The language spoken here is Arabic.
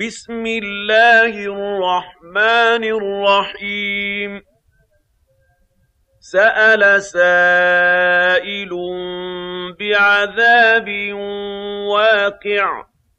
بسم الله الرحمن الرحيم. سأل سائل بعذاب واقع.